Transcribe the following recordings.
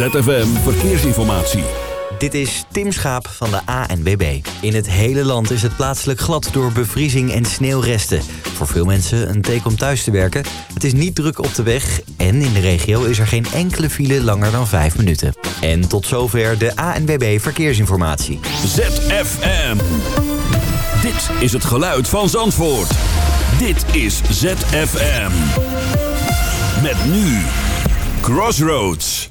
ZFM Verkeersinformatie. Dit is Tim Schaap van de ANWB. In het hele land is het plaatselijk glad door bevriezing en sneeuwresten. Voor veel mensen een teken om thuis te werken. Het is niet druk op de weg en in de regio is er geen enkele file langer dan 5 minuten. En tot zover de ANWB Verkeersinformatie. ZFM. Dit is het geluid van Zandvoort. Dit is ZFM. Met nu Crossroads.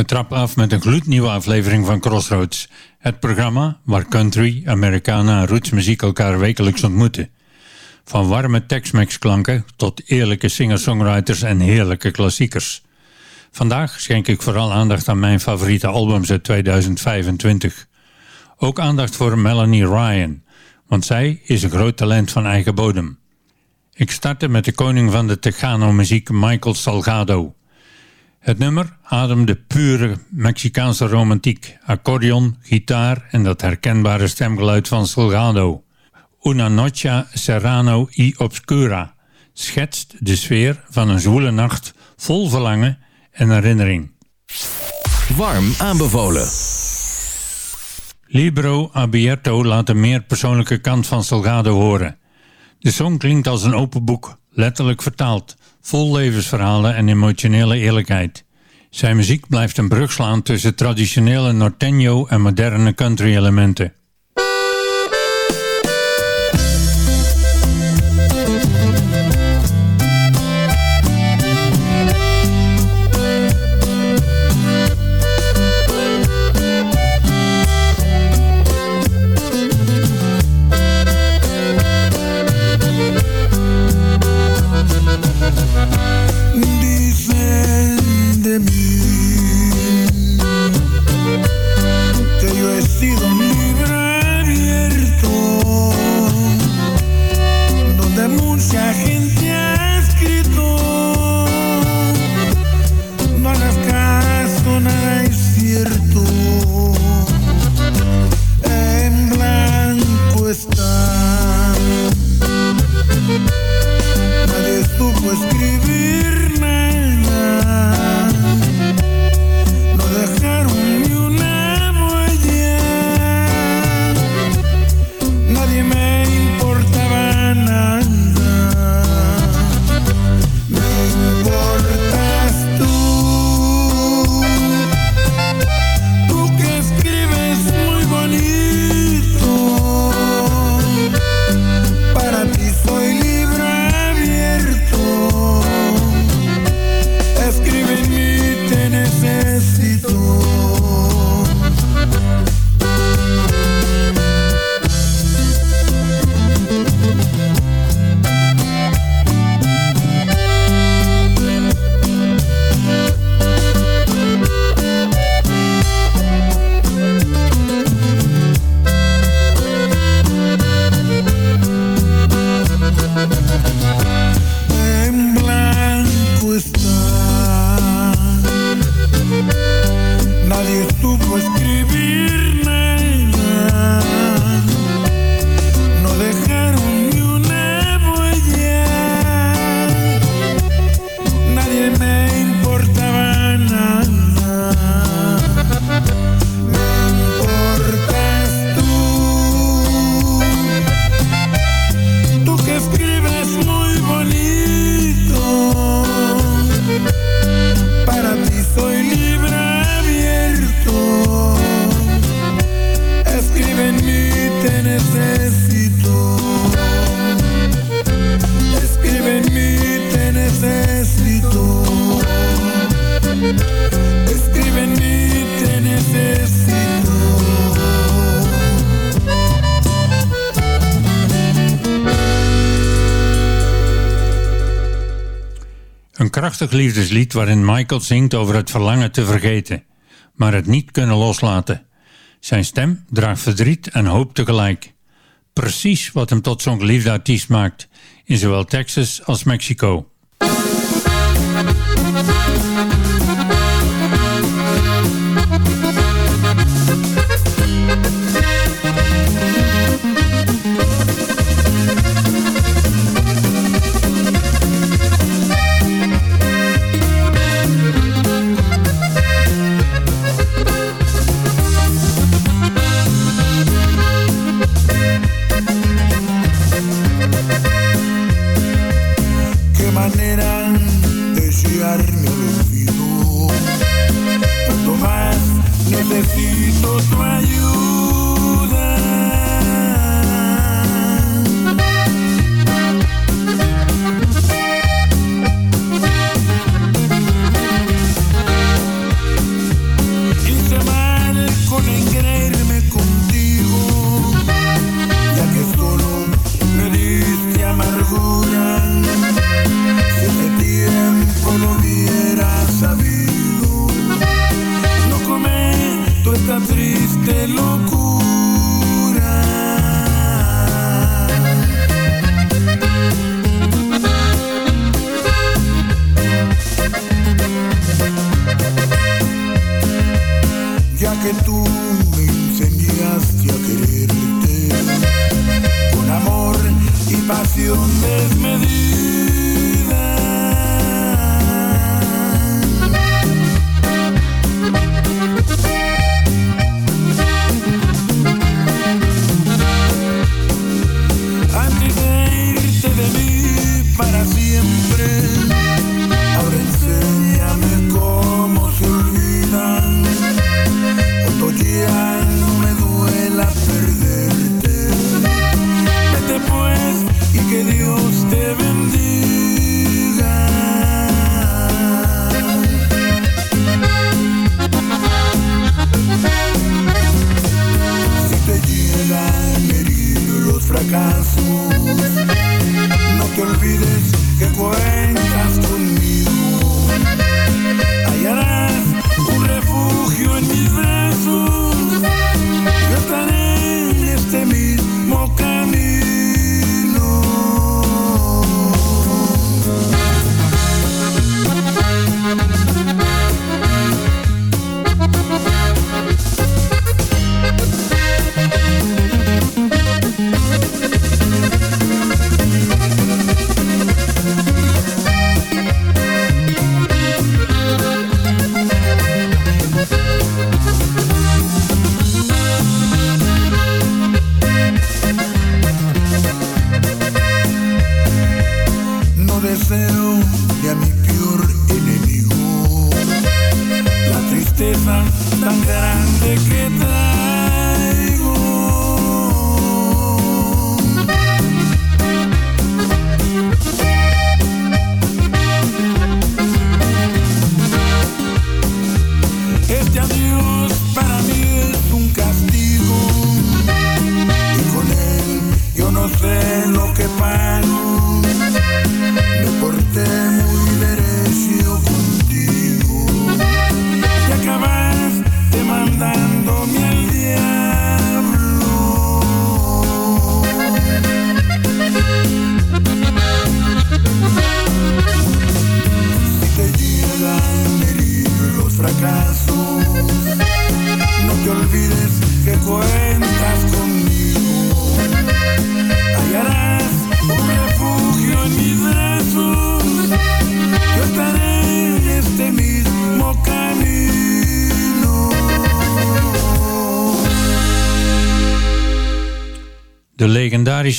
We trappen af met een gloednieuwe aflevering van Crossroads. Het programma waar country, Americana en rootsmuziek elkaar wekelijks ontmoeten. Van warme Tex-Mex klanken tot eerlijke singer-songwriters en heerlijke klassiekers. Vandaag schenk ik vooral aandacht aan mijn favoriete albums uit 2025. Ook aandacht voor Melanie Ryan, want zij is een groot talent van eigen bodem. Ik startte met de koning van de Tejano-muziek Michael Salgado. Het nummer ademde pure Mexicaanse romantiek, accordeon, gitaar en dat herkenbare stemgeluid van Salgado. Una noche serrano y obscura schetst de sfeer van een zwoele nacht vol verlangen en herinnering. Warm aanbevolen. Libro Abierto laat een meer persoonlijke kant van Salgado horen. De song klinkt als een open boek, letterlijk vertaald, vol levensverhalen en emotionele eerlijkheid. Zijn muziek blijft een brug slaan tussen traditionele norteño en moderne country elementen. Prachtig liefdeslied waarin Michael zingt over het verlangen te vergeten, maar het niet kunnen loslaten. Zijn stem draagt verdriet en hoop tegelijk. Precies wat hem tot zo'n geliefde artiest maakt, in zowel Texas als Mexico.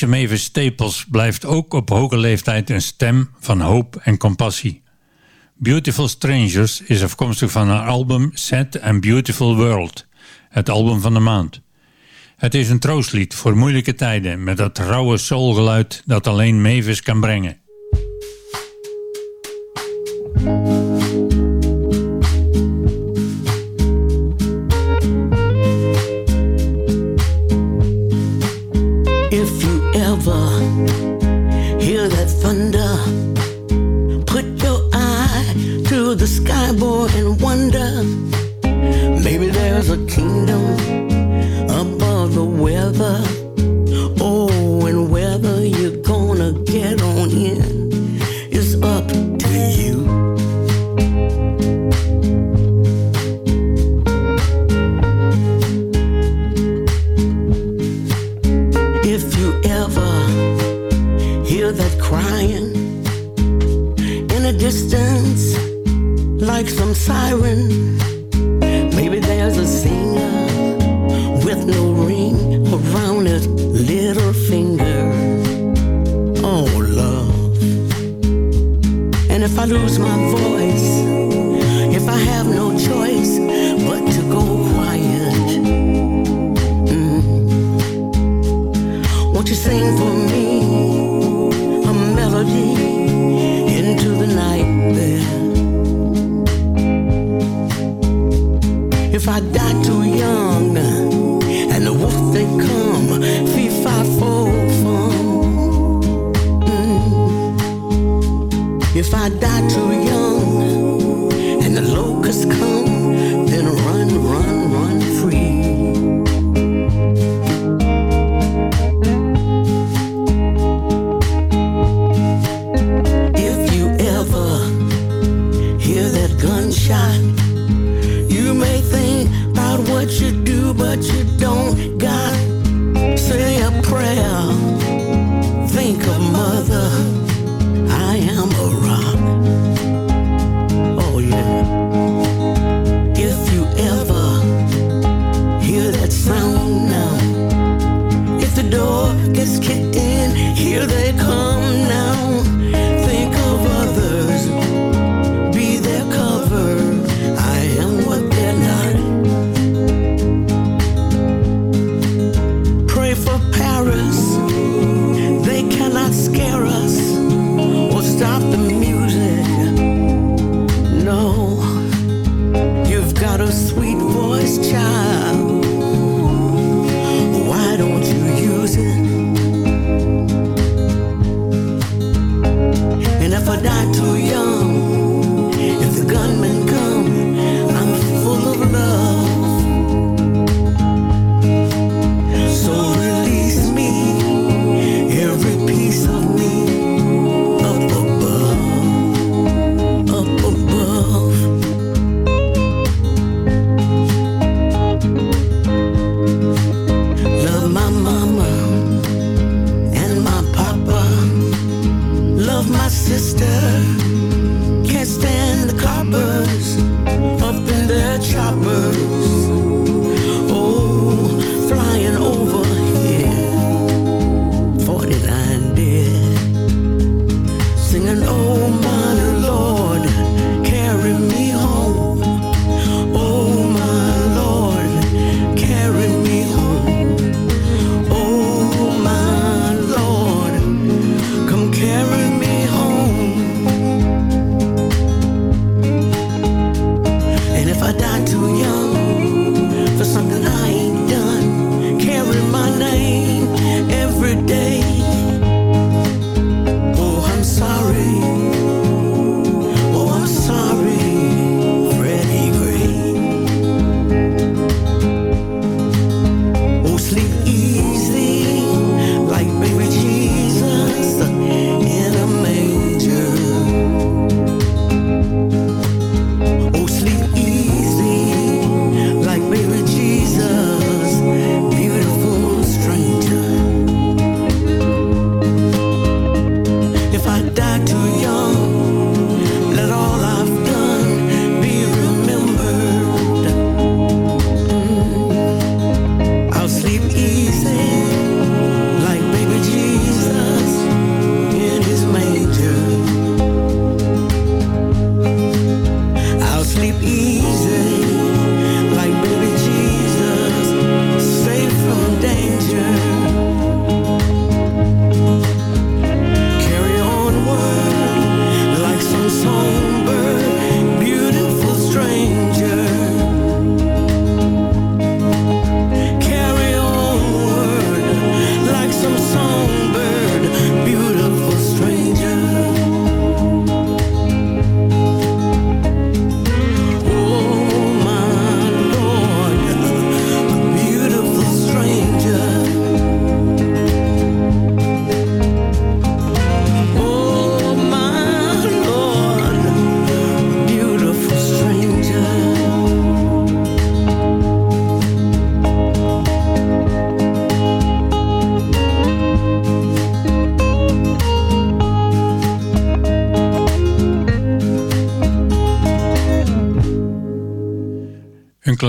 Legendarische Mavis Staples blijft ook op hoge leeftijd een stem van hoop en compassie. Beautiful Strangers is afkomstig van haar album Sad and Beautiful World, het album van de maand. Het is een troostlied voor moeilijke tijden met dat rauwe soulgeluid dat alleen Mavis kan brengen. If I die too young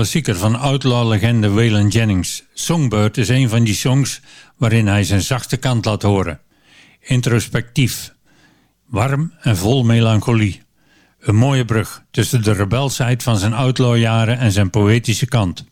klassieker van outlaw-legende Waylon Jennings. Songbird is een van die songs waarin hij zijn zachte kant laat horen. Introspectief, warm en vol melancholie. Een mooie brug tussen de rebelsheid van zijn outlawjaren en zijn poëtische kant.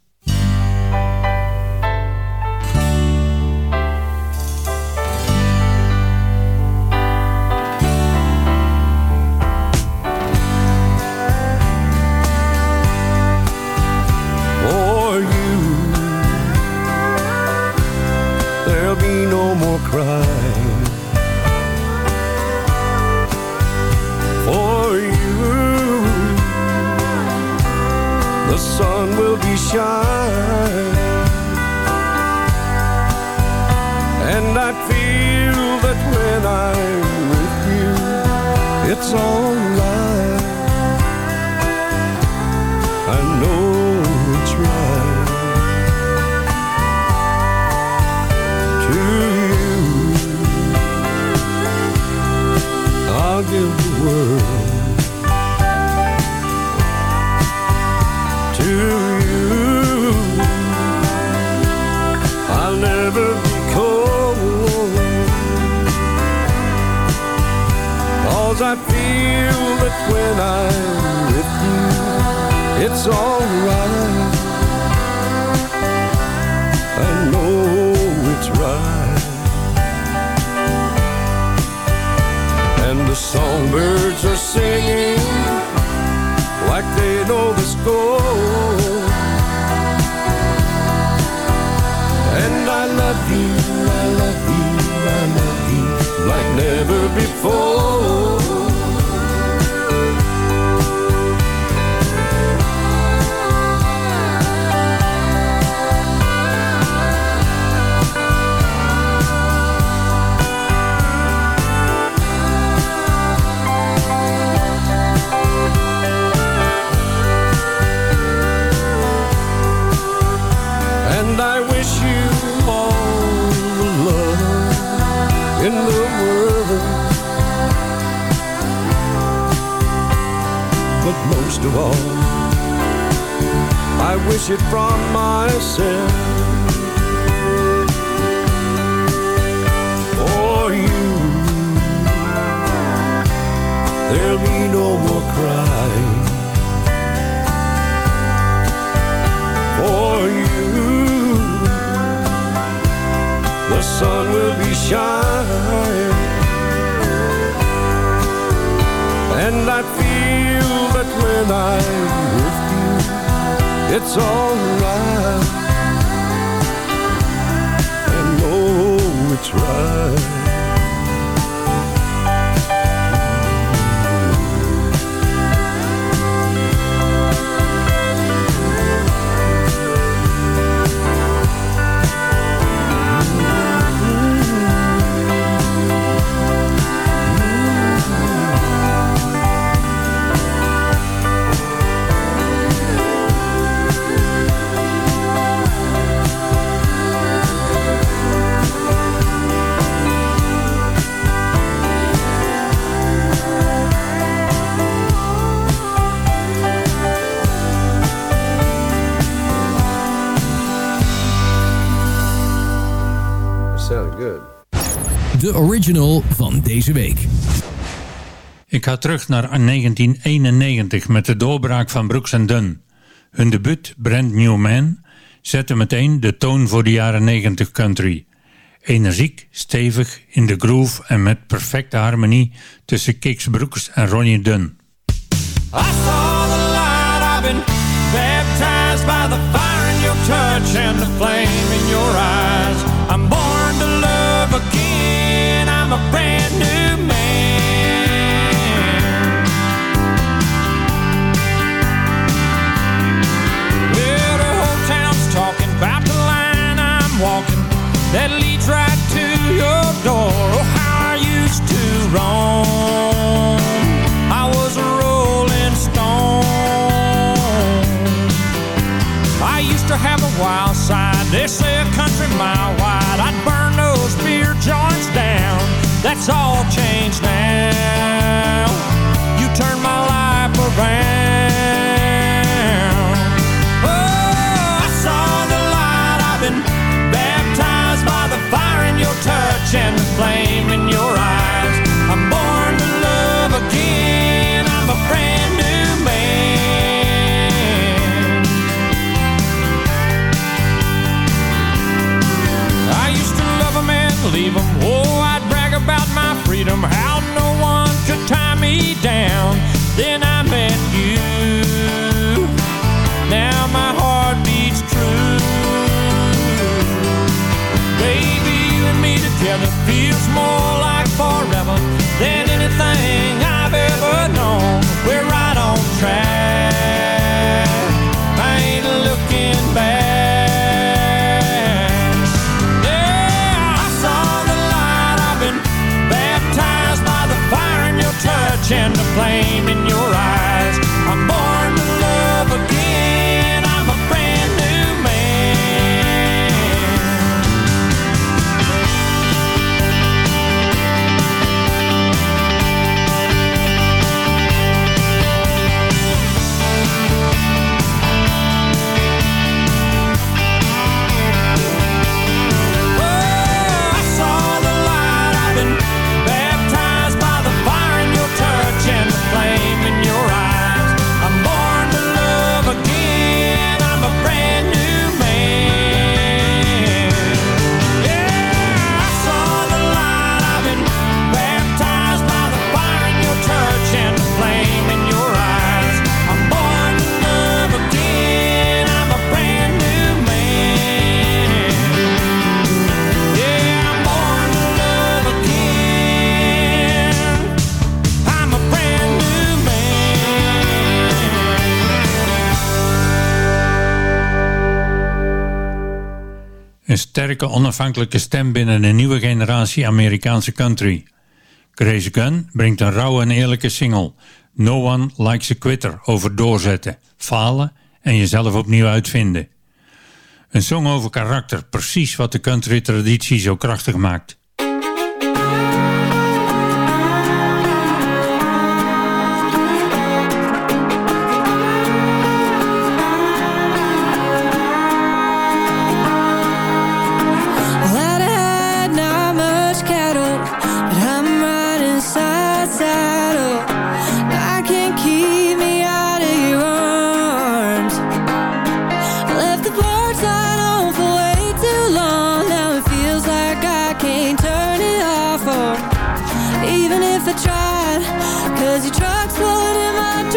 It from myself. It's alright. I know it's right. Original van deze week. Ik ga terug naar 1991 met de doorbraak van Brooks Dunn. Hun debuut, Brand New Man, zette meteen de toon voor de jaren 90 country. Energiek, stevig, in de groove en met perfecte harmonie tussen Kix Brooks en Ronnie Dunn. I saw the light, I've been baptized by the fire in your touch and the flame in your eyes. I'm born to love again. I'm a brand new man. Well, the whole town's talking about the line I'm walking that leads right to your door. Oh, how I used to roam. I was a rolling stone. I used to have a wild side. They say a country mile it's all changed now. You turned my life around. Oh, I saw the light. I've been baptized by the fire in your touch and the flame in freedom, how no one could tie me down. Then I met you. Now my heart beats true. Baby, you and me together feels more like forever than anything I've ever known. We're right on track. and the flame in your eyes. I'm born sterke onafhankelijke stem binnen een nieuwe generatie Amerikaanse country. Grace Gun brengt een rauwe en eerlijke single, No One Likes a Quitter, over doorzetten, falen en jezelf opnieuw uitvinden. Een song over karakter, precies wat de country traditie zo krachtig maakt. never tried. Cause your truck's loaded my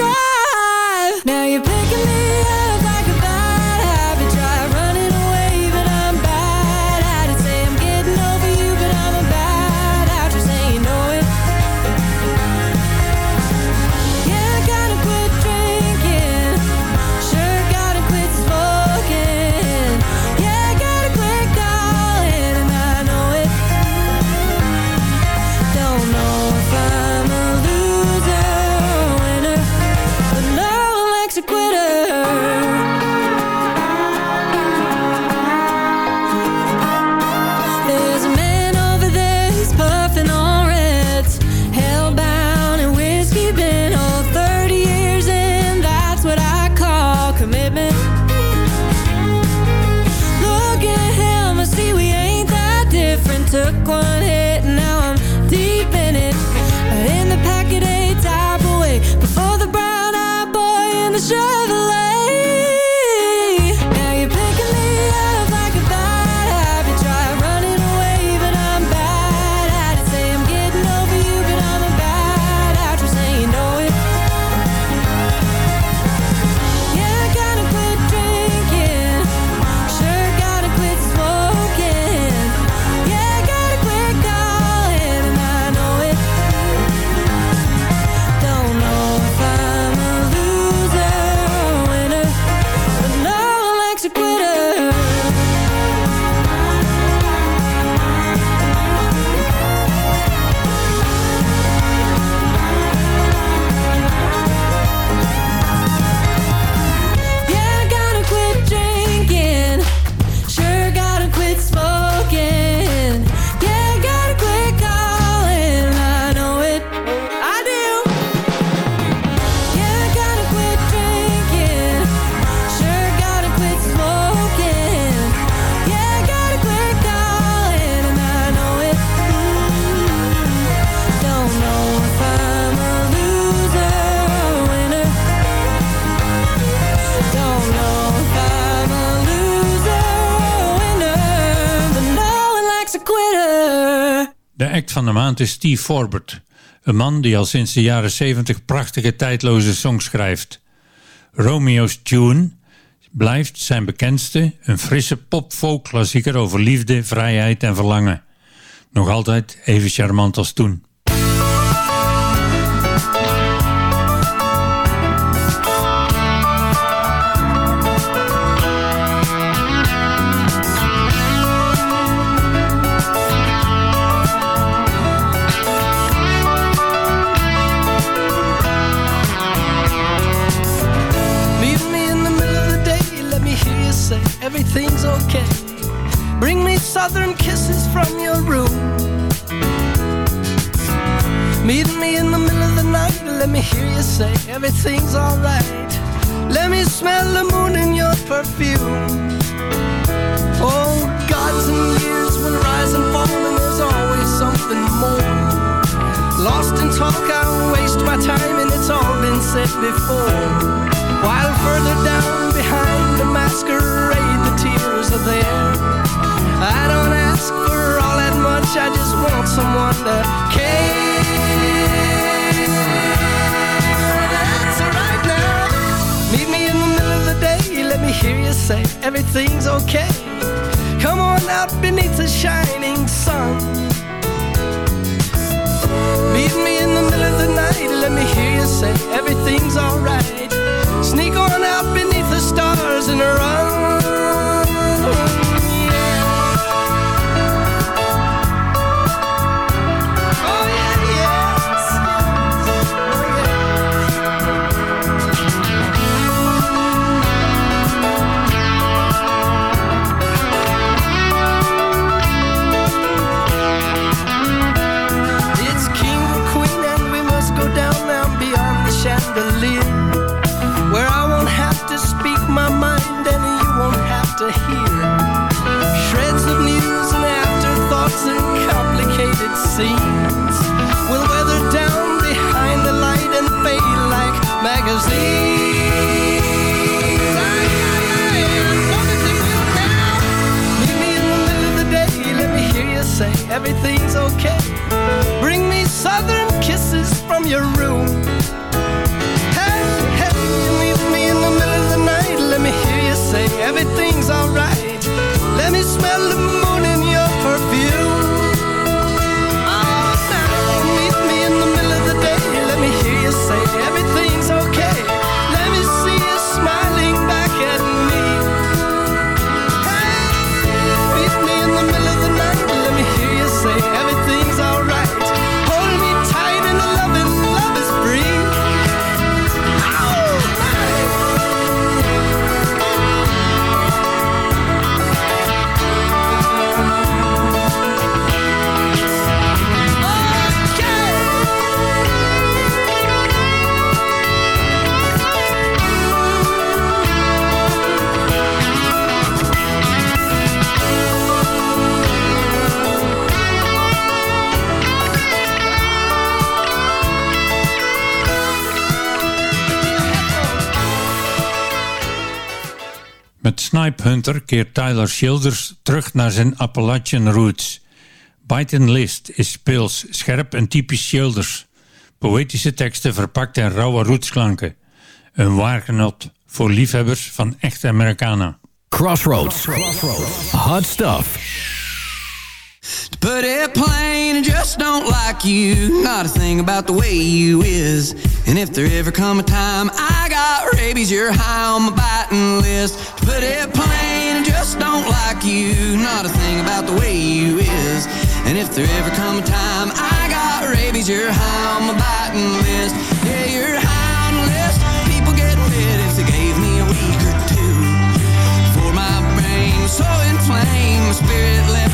maand is Steve Forbert. Een man die al sinds de jaren 70 prachtige tijdloze songs schrijft. Romeo's Tune blijft zijn bekendste, een frisse pop-folk klassieker over liefde, vrijheid en verlangen. Nog altijd even charmant als toen. Southern kisses from your room. Meet me in the middle of the night let me hear you say everything's alright. Let me smell the moon in your perfume. Oh, gods and years will rise and fall, and there's always something more. Lost in talk, I waste my time, and it's all been said before. While further down behind the masquerade, the tears are there. I don't ask for all that much, I just want someone to right now. Meet me in the middle of the day, let me hear you say everything's okay. Come on out beneath the shining sun. Meet me in the middle of the night, let me hear you say everything's alright. Sneak on out beneath the stars and run. And complicated scenes will weather down behind the light and fade like magazines. Say everything's okay. Bring me southern kisses from your room. Snipe Hunter keert Tyler Childers terug naar zijn Appalachian roots. Bite List is speels, scherp en typisch Childers. Poëtische teksten verpakt in rauwe rootsklanken. Een waar genot voor liefhebbers van echte Americana. Crossroads. Hot stuff. To put it plain, I just don't like you. Not a thing about the way you is. And if there ever come a time I got rabies, you're high on my biting list. To put it plain, I just don't like you. Not a thing about the way you is. And if there ever come a time I got rabies, you're high on my biting list. Yeah, you're high on the list. People get if they gave me a week or two. For my brain so inflamed, my spirit left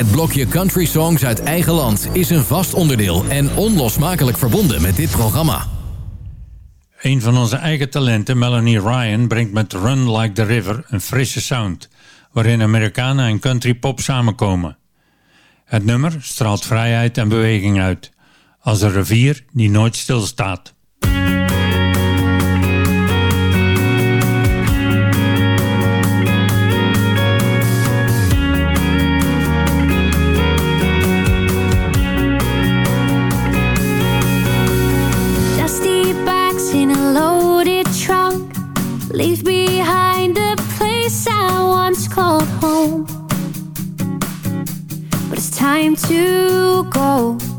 Het blokje Country Songs uit eigen land is een vast onderdeel en onlosmakelijk verbonden met dit programma. Een van onze eigen talenten, Melanie Ryan, brengt met Run Like the River een frisse sound, waarin Amerikanen en country pop samenkomen. Het nummer straalt vrijheid en beweging uit, als een rivier die nooit stilstaat. but it's time to go.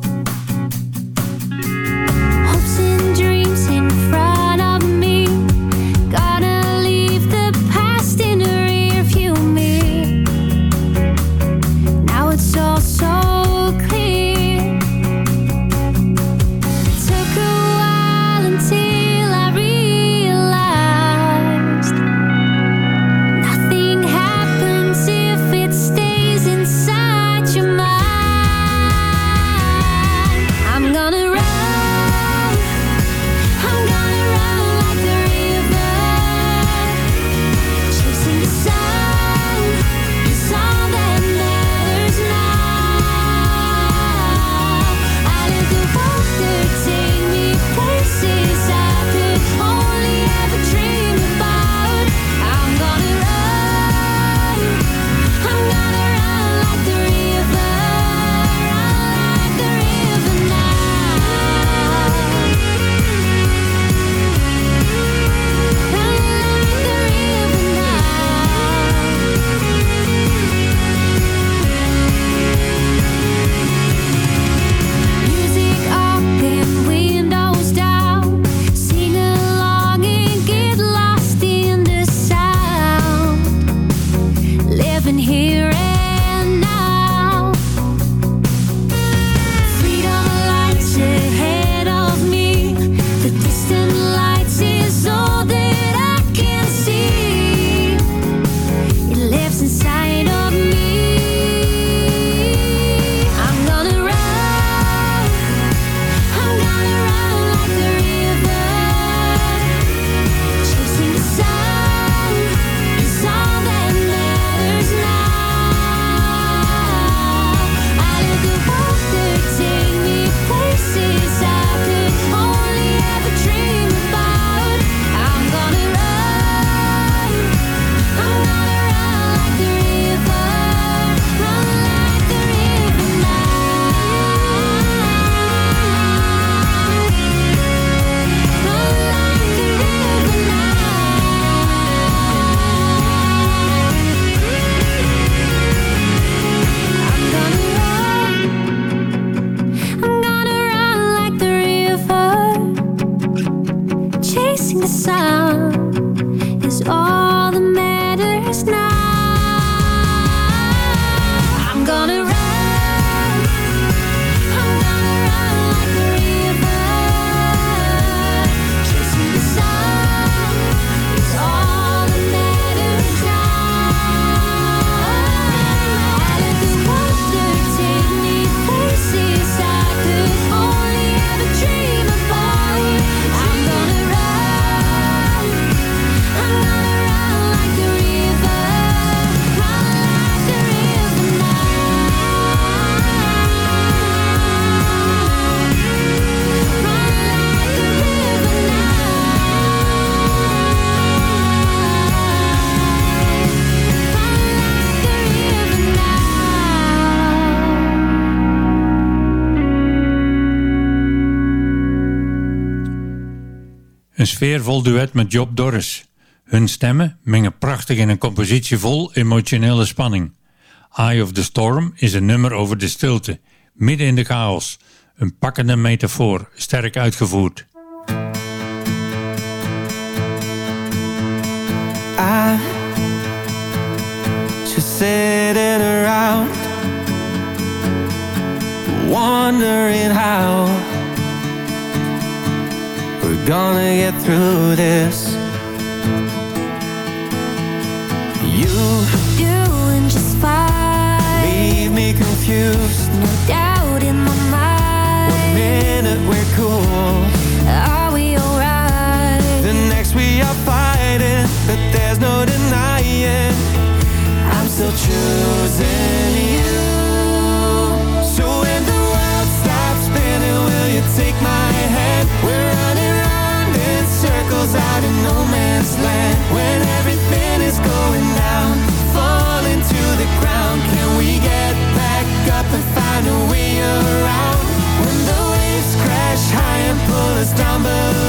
sfeervol duet met Job Doris. Hun stemmen mengen prachtig in een compositie vol emotionele spanning. Eye of the Storm is een nummer over de stilte, midden in de chaos. Een pakkende metafoor, sterk uitgevoerd. I just sitting Wondering how We're gonna get through this. You You and just fine. Leave me confused. No doubt in my mind. One minute we're cool. Are we alright? The next we are fighting But there's no denying. I'm still choosing you. out in no man's land When everything is going down Falling to the ground. Can we get back up and find a way around? When the waves crash high and pull us down below.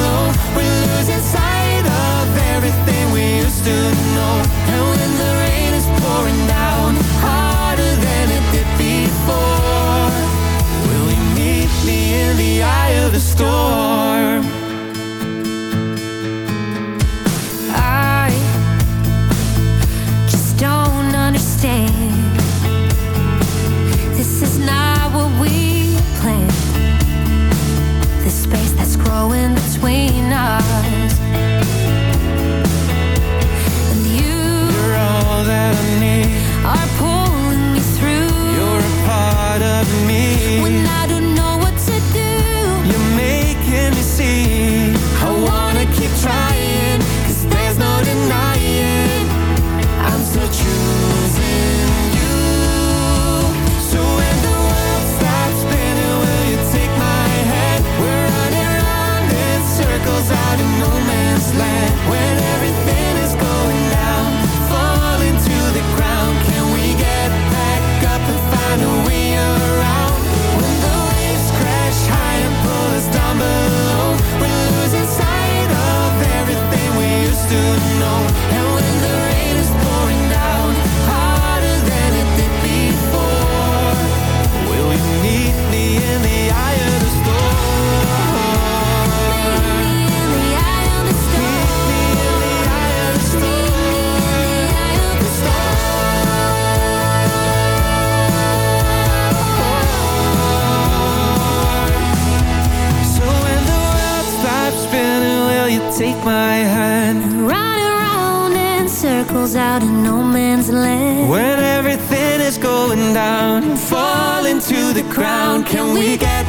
is going down and fall into the ground. Can we get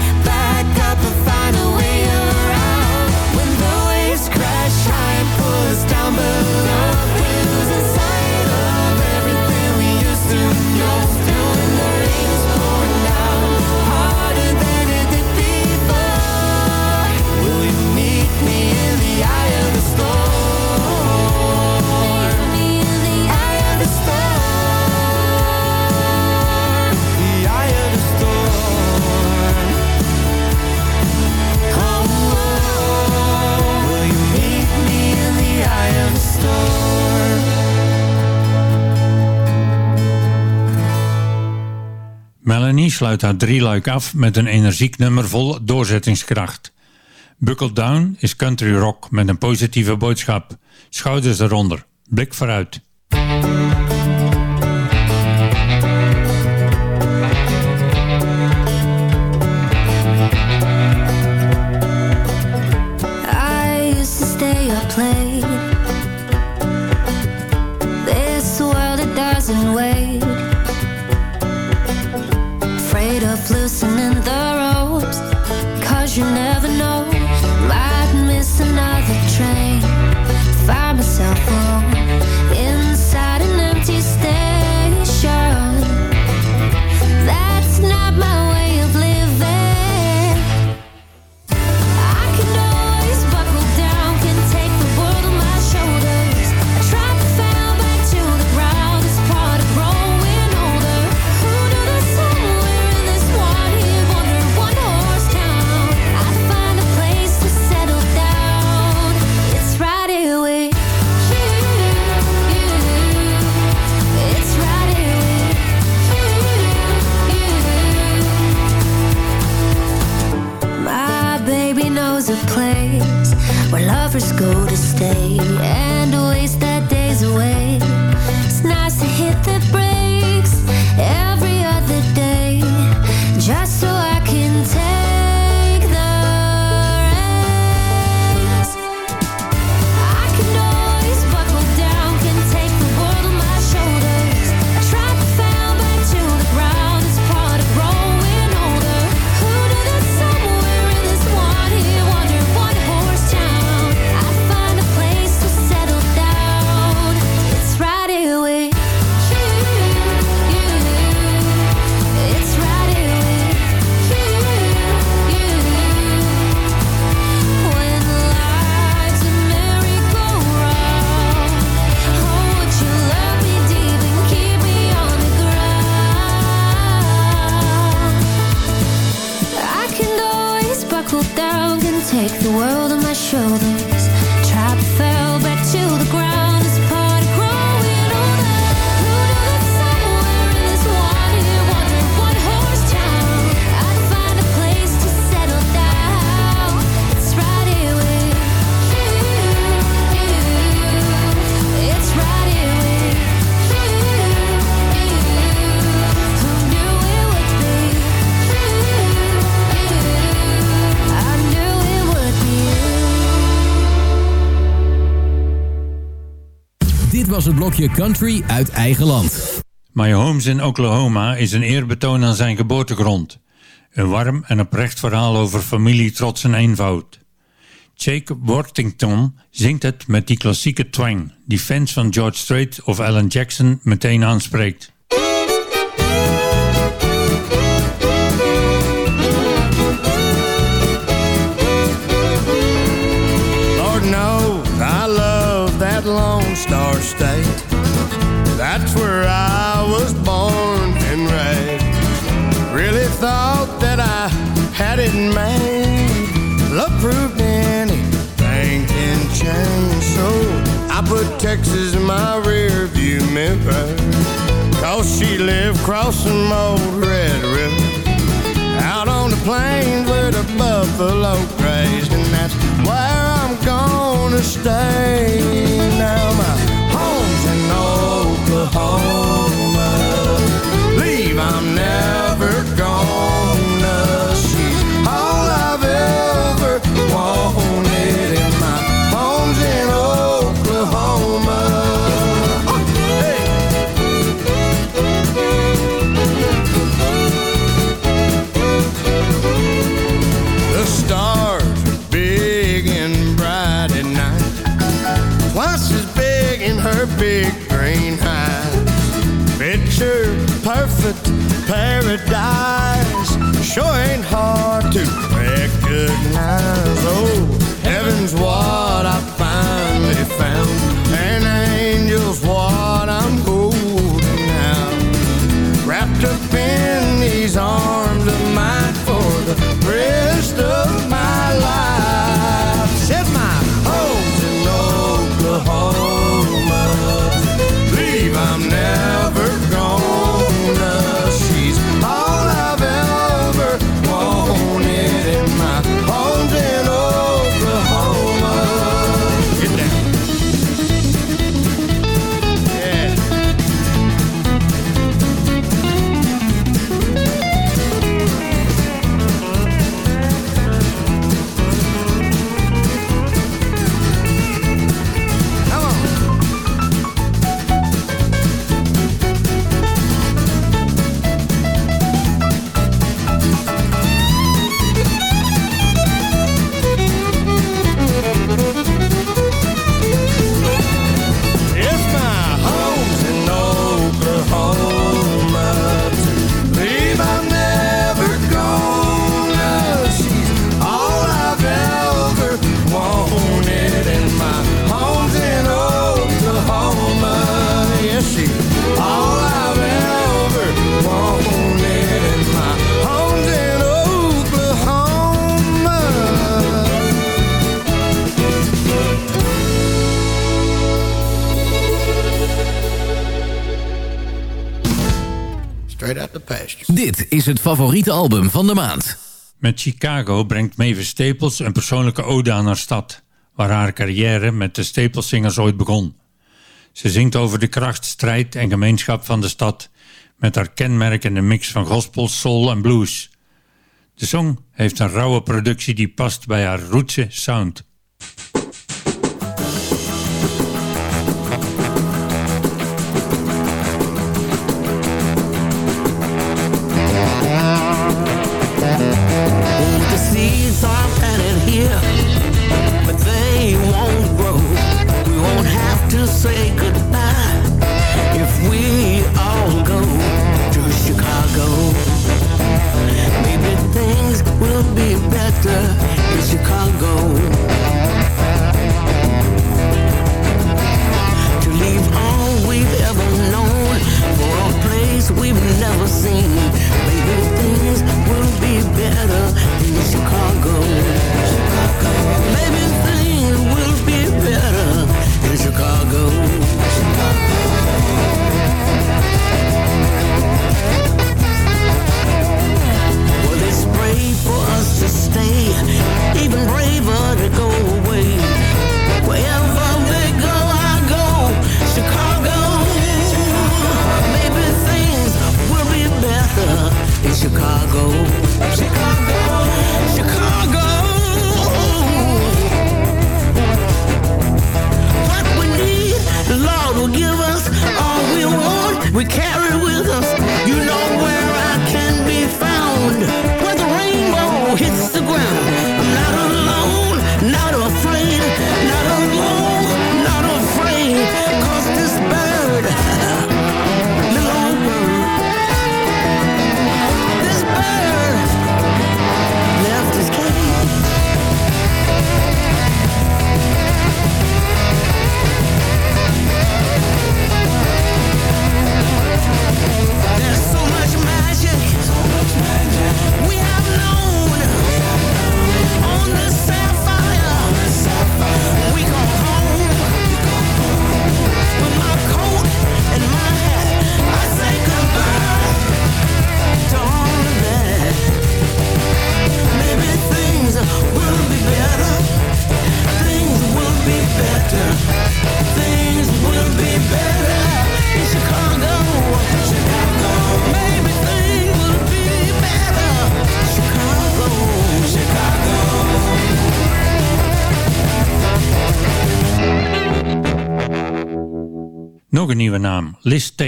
Melanie sluit haar drie luik af met een energiek nummer vol doorzettingskracht. Buckle Down is country rock met een positieve boodschap. Schouders eronder, blik vooruit. Blokje Country uit eigen land. My Homes in Oklahoma is een eerbetoon aan zijn geboortegrond. Een warm en oprecht verhaal over familie, trots en eenvoud. Jake Worthington zingt het met die klassieke twang... die fans van George Strait of Alan Jackson meteen aanspreekt. Star State. That's where I was born and raised. Really thought that I had it made. Love proved anything can change. So I put Texas in my rear view mirror. Cause she lived crossing old Red River. Out on the plains where the buffalo grazed, and that's where I'm gonna stay. Now my home's in Oklahoma. Leave, I'm never gonna perfect paradise. Sure ain't hard to recognize. Oh, heaven's what I finally found. And angel's what I'm holding now wrapped up in these arms of mine for the rest is het favoriete album van de maand. Met Chicago brengt Mavis Staples een persoonlijke ode aan haar stad, waar haar carrière met de Staples Singers ooit begon. Ze zingt over de kracht, strijd en gemeenschap van de stad, met haar kenmerkende mix van gospel, soul en blues. De song heeft een rauwe productie die past bij haar rootse sound. nieuwe naam, Liz T.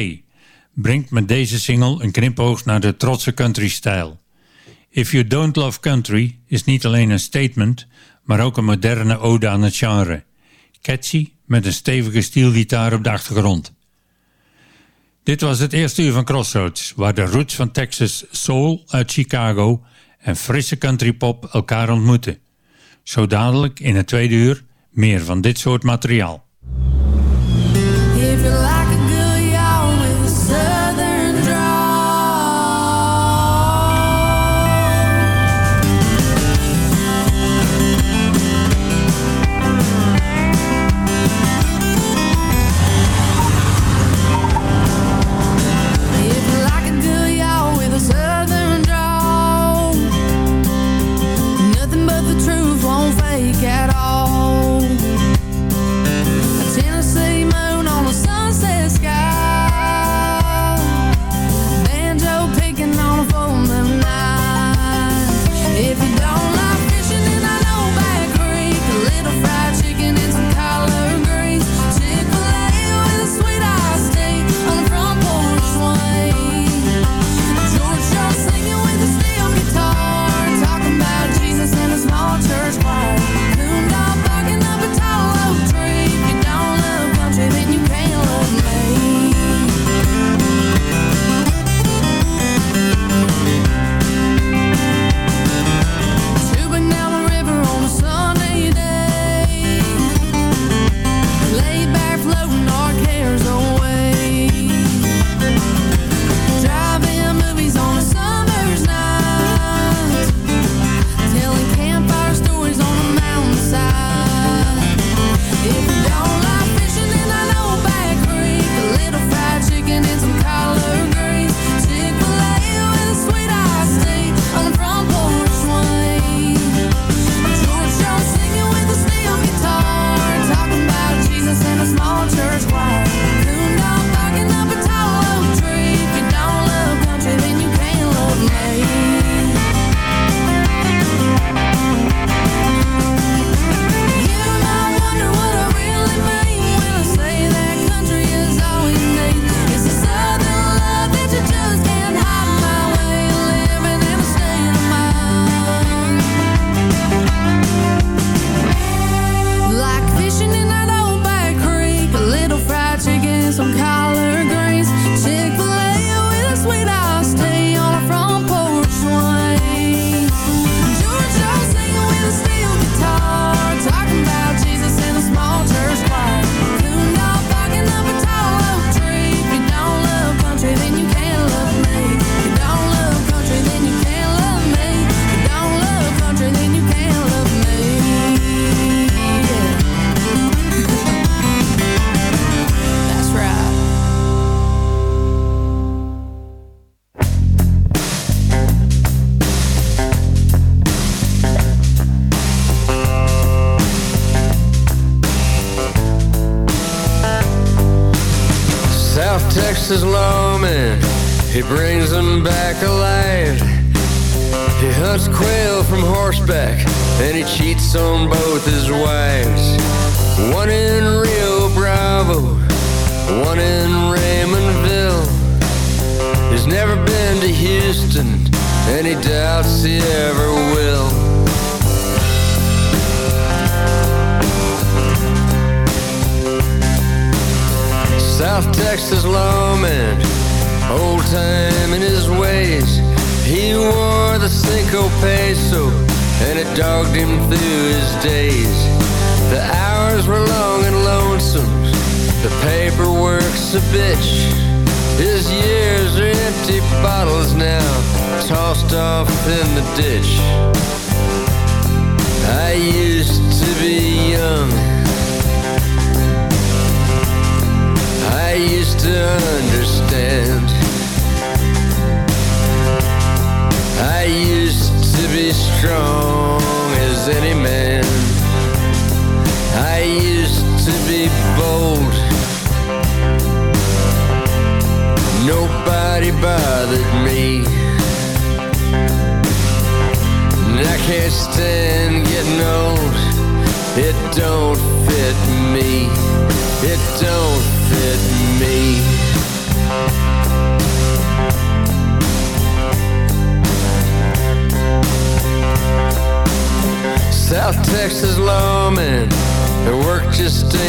Brengt met deze single een knipoog naar de trotse country-stijl. If You Don't Love Country is niet alleen een statement, maar ook een moderne ode aan het genre. Catchy, met een stevige stielgitaar op de achtergrond. Dit was het eerste uur van Crossroads, waar de roots van Texas soul uit Chicago en frisse country-pop elkaar ontmoeten. Zo dadelijk in het tweede uur meer van dit soort materiaal.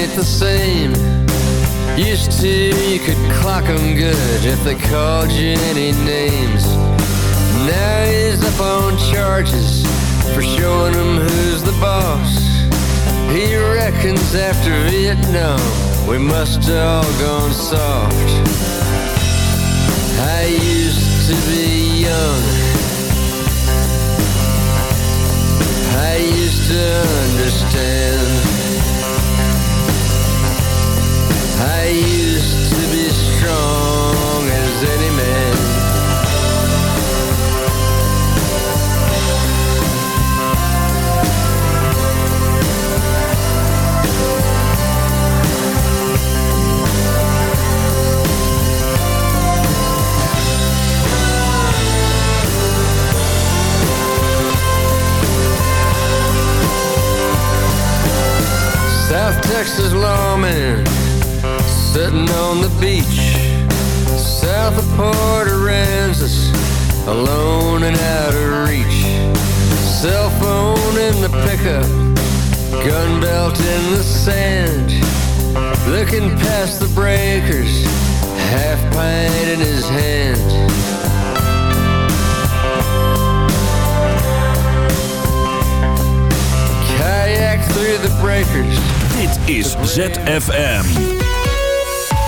Ain't the same. Used to, you could clock 'em good if they called you any names. Now he's up on charges for showing 'em who's the boss. He reckons after Vietnam, we must all gone soft. I used to be young. I used to understand. I used to be strong as any man. South Texas lawman sitting on the beach south of Port Aransas, alone and out of reach. Cell phone in the pickup, gun belt in the sand, looking past the breakers, half pint in his hand. Kayak through the breakers. Dit is ZFM.